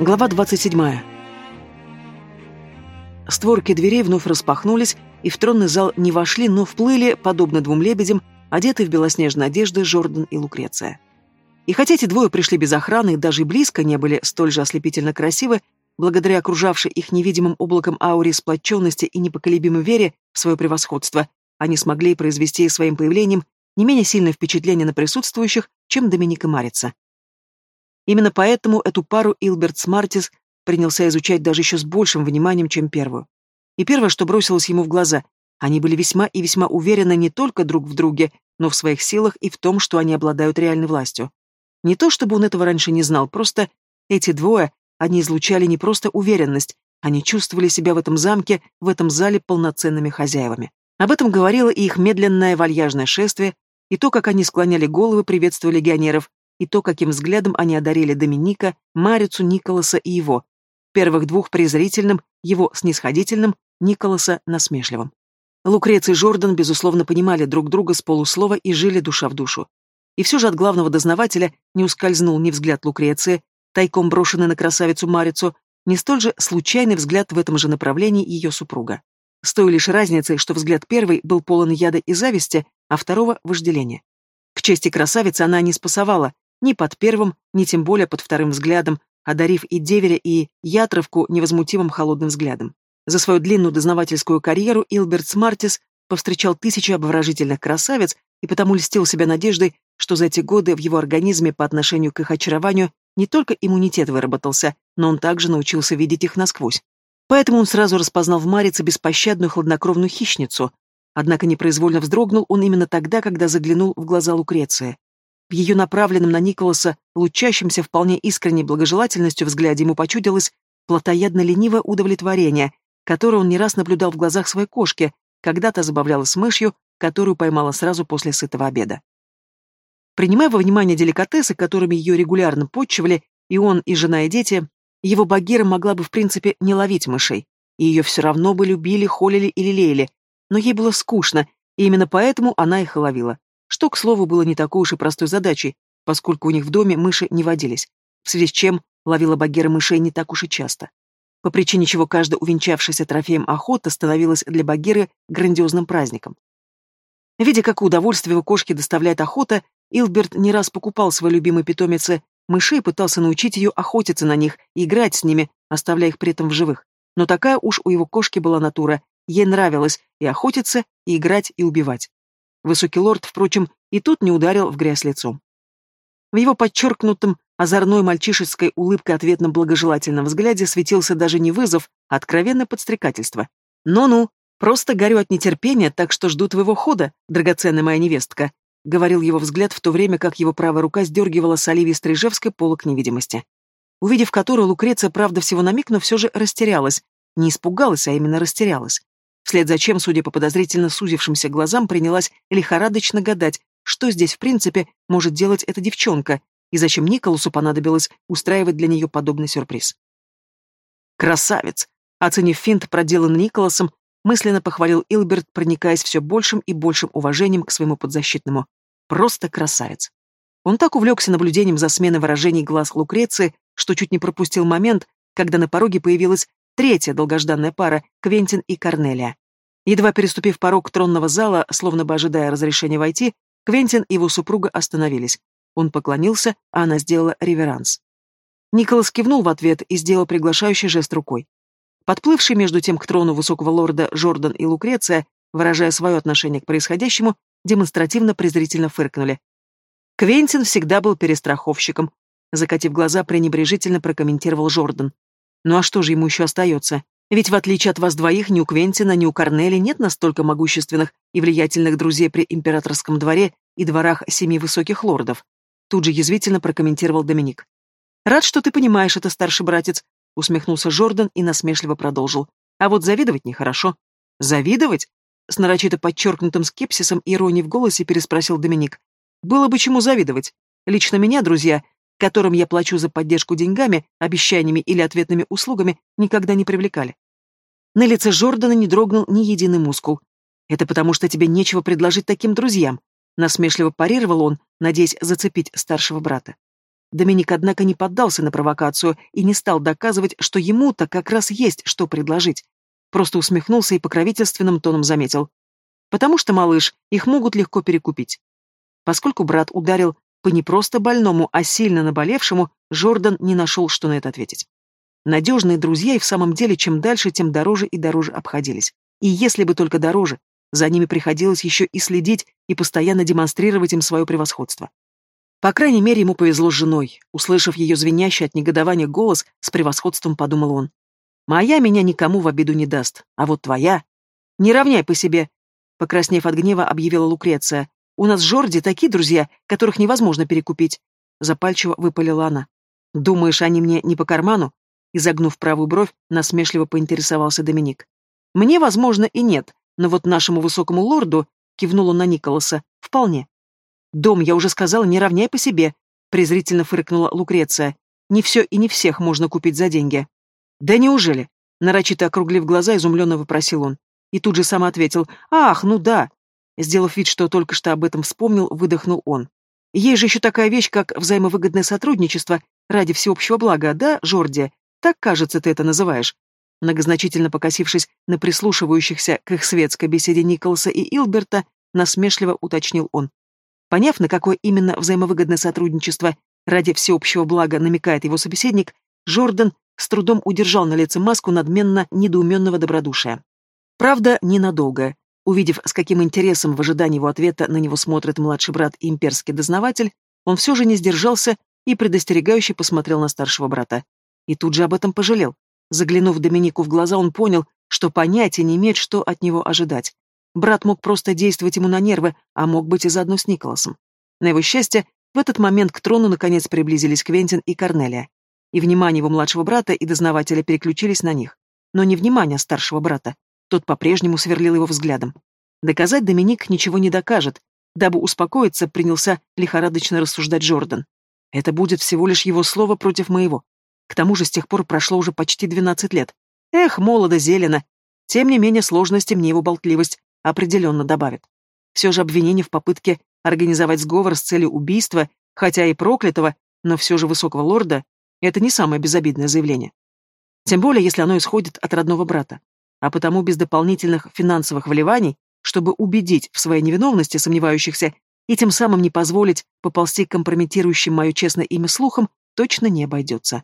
Глава 27. Створки дверей вновь распахнулись, и в тронный зал не вошли, но вплыли, подобно двум лебедям, одетые в белоснежные одежды Жордан и Лукреция. И хотя эти двое пришли без охраны и даже близко не были столь же ослепительно красивы, благодаря окружавшей их невидимым облаком ауре сплоченности и непоколебимой вере в свое превосходство, они смогли произвести своим появлением не менее сильное впечатление на присутствующих, чем Доминик Марица. Именно поэтому эту пару Илберт Смартис принялся изучать даже еще с большим вниманием, чем первую. И первое, что бросилось ему в глаза, они были весьма и весьма уверены не только друг в друге, но в своих силах и в том, что они обладают реальной властью. Не то чтобы он этого раньше не знал, просто эти двое, они излучали не просто уверенность, они чувствовали себя в этом замке, в этом зале полноценными хозяевами. Об этом говорило и их медленное вальяжное шествие, и то, как они склоняли головы, приветствуя легионеров, и то, каким взглядом они одарили Доминика, Марицу, Николаса и его. Первых двух презрительным, его снисходительным, Николаса насмешливым. Лукреций и Жордан, безусловно, понимали друг друга с полуслова и жили душа в душу. И все же от главного дознавателя не ускользнул ни взгляд Лукреции, тайком брошенный на красавицу Марицу, ни столь же случайный взгляд в этом же направлении ее супруга. С той лишь разницей, что взгляд первый был полон яда и зависти, а второго — вожделения. К чести красавицы она не спасовала, ни под первым, ни тем более под вторым взглядом, одарив и деверя, и ятровку невозмутимым холодным взглядом. За свою длинную дознавательскую карьеру Илберт Смартис повстречал тысячи обворожительных красавиц и потому льстил себя надеждой, что за эти годы в его организме по отношению к их очарованию не только иммунитет выработался, но он также научился видеть их насквозь. Поэтому он сразу распознал в Марице беспощадную хладнокровную хищницу. Однако непроизвольно вздрогнул он именно тогда, когда заглянул в глаза Лукреции. В ее направленном на Николаса, лучащемся вполне искренней благожелательностью взгляде ему почудилось плотоядно-ленивое удовлетворение, которое он не раз наблюдал в глазах своей кошки, когда-то забавлялась мышью, которую поймала сразу после сытого обеда. Принимая во внимание деликатесы, которыми ее регулярно подчивали, и он, и жена, и дети, его Багира могла бы в принципе не ловить мышей, и ее все равно бы любили, холили и лелеяли, но ей было скучно, и именно поэтому она их и ловила что, к слову, было не такой уж и простой задачей, поскольку у них в доме мыши не водились, в связи с чем ловила Багира мышей не так уж и часто. По причине чего каждая увенчавшаяся трофеем охота становилась для Багиры грандиозным праздником. Видя, какое удовольствие его кошке доставляет охота, Илберт не раз покупал своей любимой питомице мышей и пытался научить ее охотиться на них и играть с ними, оставляя их при этом в живых. Но такая уж у его кошки была натура, ей нравилось и охотиться, и играть, и убивать. Высокий лорд, впрочем, и тут не ударил в грязь лицом. В его подчеркнутом озорной мальчишеской улыбкой ответном благожелательном взгляде светился даже не вызов, а откровенное подстрекательство. «Ну-ну, просто горю от нетерпения, так что жду твоего хода, драгоценная моя невестка», — говорил его взгляд в то время, как его правая рука сдергивала с Оливии Стрижевской полок невидимости. Увидев которую, Лукреция, правда, всего на миг, но все же растерялась. Не испугалась, а именно растерялась вслед за чем, судя по подозрительно сузившимся глазам, принялась лихорадочно гадать, что здесь в принципе может делать эта девчонка, и зачем Николасу понадобилось устраивать для нее подобный сюрприз. «Красавец!» Оценив финт, проделанный Николасом, мысленно похвалил Илберт, проникаясь все большим и большим уважением к своему подзащитному. Просто красавец. Он так увлекся наблюдением за сменой выражений глаз Лукреции, что чуть не пропустил момент, когда на пороге появилась Третья долгожданная пара — Квентин и Корнелия. Едва переступив порог тронного зала, словно бы ожидая разрешения войти, Квентин и его супруга остановились. Он поклонился, а она сделала реверанс. Николас кивнул в ответ и сделал приглашающий жест рукой. Подплывший между тем к трону высокого лорда Жордан и Лукреция, выражая свое отношение к происходящему, демонстративно презрительно фыркнули. Квентин всегда был перестраховщиком, закатив глаза, пренебрежительно прокомментировал Жордан. Ну а что же ему еще остается? Ведь в отличие от вас двоих, ни у Квентина, ни у Корнели нет настолько могущественных и влиятельных друзей при императорском дворе и дворах семи высоких лордов. Тут же язвительно прокомментировал Доминик. «Рад, что ты понимаешь это, старший братец», — усмехнулся Жордан и насмешливо продолжил. «А вот завидовать нехорошо». «Завидовать?» — с нарочито подчеркнутым скепсисом и иронией в голосе переспросил Доминик. «Было бы чему завидовать. Лично меня, друзья, которым я плачу за поддержку деньгами, обещаниями или ответными услугами, никогда не привлекали. На лице Жордана не дрогнул ни единый мускул. «Это потому, что тебе нечего предложить таким друзьям», насмешливо парировал он, надеясь зацепить старшего брата. Доминик, однако, не поддался на провокацию и не стал доказывать, что ему-то как раз есть что предложить. Просто усмехнулся и покровительственным тоном заметил. Потому что, малыш, их могут легко перекупить. Поскольку брат ударил по не просто больному, а сильно наболевшему, Жордан не нашел, что на это ответить. Надежные друзья и в самом деле чем дальше, тем дороже и дороже обходились. И если бы только дороже, за ними приходилось еще и следить и постоянно демонстрировать им свое превосходство. По крайней мере, ему повезло с женой. Услышав ее звенящий от негодования голос, с превосходством подумал он. «Моя меня никому в обиду не даст, а вот твоя...» «Не равняй по себе!» Покраснев от гнева, объявила Лукреция. «У нас в Жорде такие друзья, которых невозможно перекупить!» Запальчиво выпалила она. «Думаешь, они мне не по карману?» Изогнув правую бровь, насмешливо поинтересовался Доминик. «Мне, возможно, и нет, но вот нашему высокому лорду, — кивнул на Николаса, — вполне. «Дом, я уже сказала, не равняй по себе», — презрительно фыркнула Лукреция. «Не все и не всех можно купить за деньги». «Да неужели?» — нарочито округлив глаза, изумленно вопросил он. И тут же сам ответил «Ах, ну да». Сделав вид, что только что об этом вспомнил, выдохнул он. «Есть же еще такая вещь, как взаимовыгодное сотрудничество ради всеобщего блага, да, Жорди? Так, кажется, ты это называешь». Многозначительно покосившись на прислушивающихся к их светской беседе Николаса и Илберта, насмешливо уточнил он. Поняв, на какое именно взаимовыгодное сотрудничество ради всеобщего блага намекает его собеседник, Жордан с трудом удержал на лице маску надменно недоуменного добродушия. Правда, ненадолго. Увидев, с каким интересом в ожидании его ответа на него смотрит младший брат и имперский дознаватель, он все же не сдержался и предостерегающе посмотрел на старшего брата. И тут же об этом пожалел. Заглянув Доминику в глаза, он понял, что понятия не имеет, что от него ожидать. Брат мог просто действовать ему на нервы, а мог быть и заодно с Николасом. На его счастье, в этот момент к трону наконец приблизились Квентин и Корнелия. И внимание его младшего брата и дознавателя переключились на них. Но не внимание старшего брата. Тот по-прежнему сверлил его взглядом. Доказать Доминик ничего не докажет. Дабы успокоиться, принялся лихорадочно рассуждать Джордан. Это будет всего лишь его слово против моего. К тому же с тех пор прошло уже почти двенадцать лет. Эх, молодо зелено. Тем не менее, сложности мне его болтливость определенно добавит. Все же обвинение в попытке организовать сговор с целью убийства, хотя и проклятого, но все же высокого лорда, это не самое безобидное заявление. Тем более, если оно исходит от родного брата. А потому без дополнительных финансовых вливаний, чтобы убедить в своей невиновности сомневающихся и тем самым не позволить поползти компрометирующим мое честное имя слухом, точно не обойдется.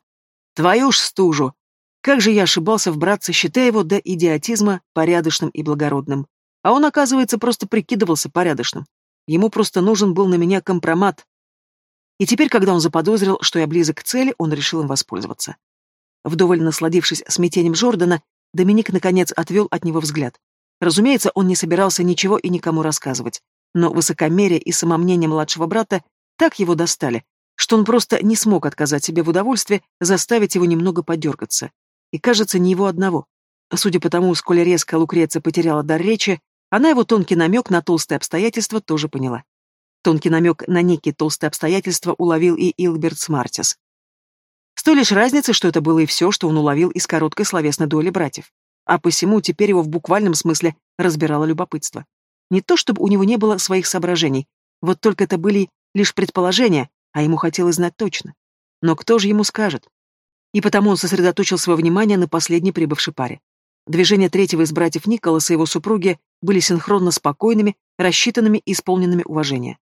Твою ж стужу! Как же я ошибался в братце, считая его до идиотизма порядочным и благородным. А он, оказывается, просто прикидывался порядочным. Ему просто нужен был на меня компромат. И теперь, когда он заподозрил, что я близок к цели, он решил им воспользоваться. Вдоволь насладившись смятением Жордана, Доминик, наконец, отвел от него взгляд. Разумеется, он не собирался ничего и никому рассказывать. Но высокомерие и самомнение младшего брата так его достали, что он просто не смог отказать себе в удовольствии заставить его немного подергаться. И, кажется, не его одного. Судя по тому, сколь резко Лукреция потеряла дар речи, она его тонкий намек на толстые обстоятельства тоже поняла. Тонкий намек на некие толстые обстоятельства уловил и Илберт Смартис. С той лишь разницей, что это было и все, что он уловил из короткой словесной доли братьев. А посему теперь его в буквальном смысле разбирало любопытство. Не то чтобы у него не было своих соображений, вот только это были лишь предположения, а ему хотелось знать точно. Но кто же ему скажет? И потому он сосредоточил свое внимание на последней прибывшей паре. Движения третьего из братьев Николаса и его супруги были синхронно спокойными, рассчитанными и исполненными уважения.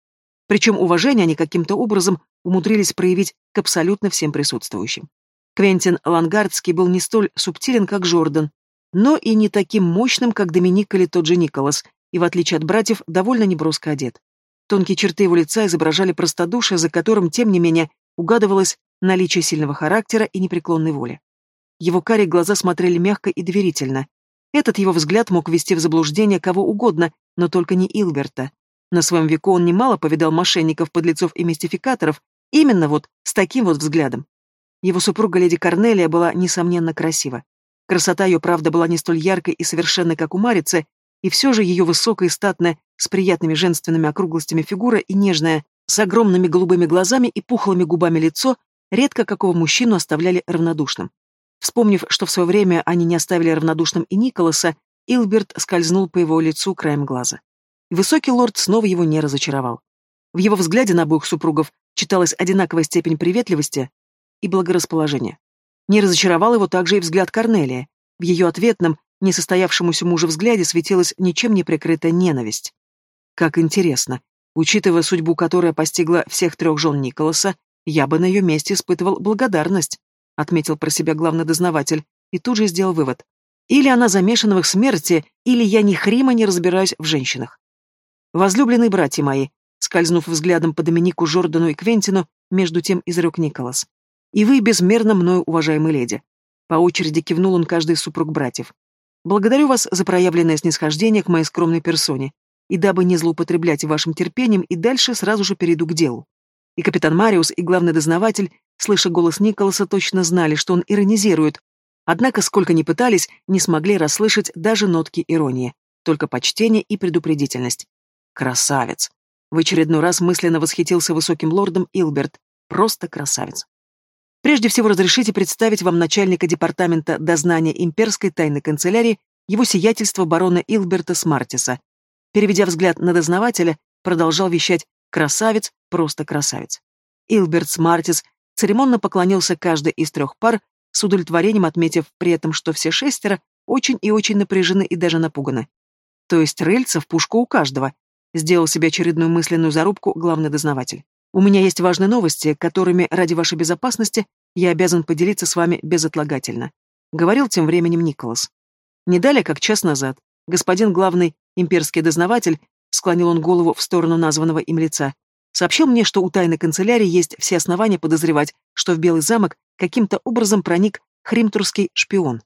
Причем уважение они каким-то образом умудрились проявить к абсолютно всем присутствующим. Квентин Лангардский был не столь субтилен, как Жордан, но и не таким мощным, как Доминик или тот же Николас, и, в отличие от братьев, довольно неброско одет. Тонкие черты его лица изображали простодушие, за которым, тем не менее, угадывалось наличие сильного характера и непреклонной воли. Его карие глаза смотрели мягко и доверительно. Этот его взгляд мог ввести в заблуждение кого угодно, но только не Илберта. На своем веку он немало повидал мошенников, подлецов и мистификаторов, именно вот с таким вот взглядом. Его супруга леди Корнелия была, несомненно, красива. Красота ее, правда, была не столь яркой и совершенной, как у Марицы, и все же ее высокая и статная, с приятными женственными округлостями фигура и нежная, с огромными голубыми глазами и пухлыми губами лицо редко какого мужчину оставляли равнодушным. Вспомнив, что в свое время они не оставили равнодушным и Николаса, Илберт скользнул по его лицу краем глаза. Высокий лорд снова его не разочаровал. В его взгляде на обоих супругов читалась одинаковая степень приветливости и благорасположения. Не разочаровал его также и взгляд Корнелия. В ее ответном, несостоявшемуся мужу взгляде светилась ничем не прикрытая ненависть. Как интересно. Учитывая судьбу, которая постигла всех трех жен Николаса, я бы на ее месте испытывал благодарность, отметил про себя главный дознаватель, и тут же сделал вывод. Или она замешана в их смерти, или я ни хрима не разбираюсь в женщинах. Возлюбленные братья мои, скользнув взглядом по Доминику, Жордану и Квентину, между тем изрек Николас. И вы безмерно мною, уважаемые леди. По очереди кивнул он каждый супруг братьев. Благодарю вас за проявленное снисхождение к моей скромной персоне, и дабы не злоупотреблять вашим терпением, и дальше сразу же перейду к делу. И капитан Мариус, и главный дознаватель, слыша голос Николаса, точно знали, что он иронизирует, однако, сколько ни пытались, не смогли расслышать даже нотки иронии, только почтение и предупредительность. Красавец! В очередной раз мысленно восхитился высоким лордом Илберт. Просто красавец. Прежде всего разрешите представить вам начальника департамента дознания имперской тайной канцелярии его сиятельство барона Илберта Смартиса. Переведя взгляд на дознавателя, продолжал вещать «красавец, просто красавец». Илберт Смартис церемонно поклонился каждой из трех пар, с удовлетворением отметив при этом, что все шестеро очень и очень напряжены и даже напуганы. То есть рыльца в пушку у каждого, Сделал себе очередную мысленную зарубку главный дознаватель. У меня есть важные новости, которыми ради вашей безопасности я обязан поделиться с вами безотлагательно. Говорил тем временем Николас. Не далее, как час назад, господин главный имперский дознаватель, склонил он голову в сторону названного им лица, сообщил мне, что у тайной канцелярии есть все основания подозревать, что в Белый замок каким-то образом проник хримтурский шпион.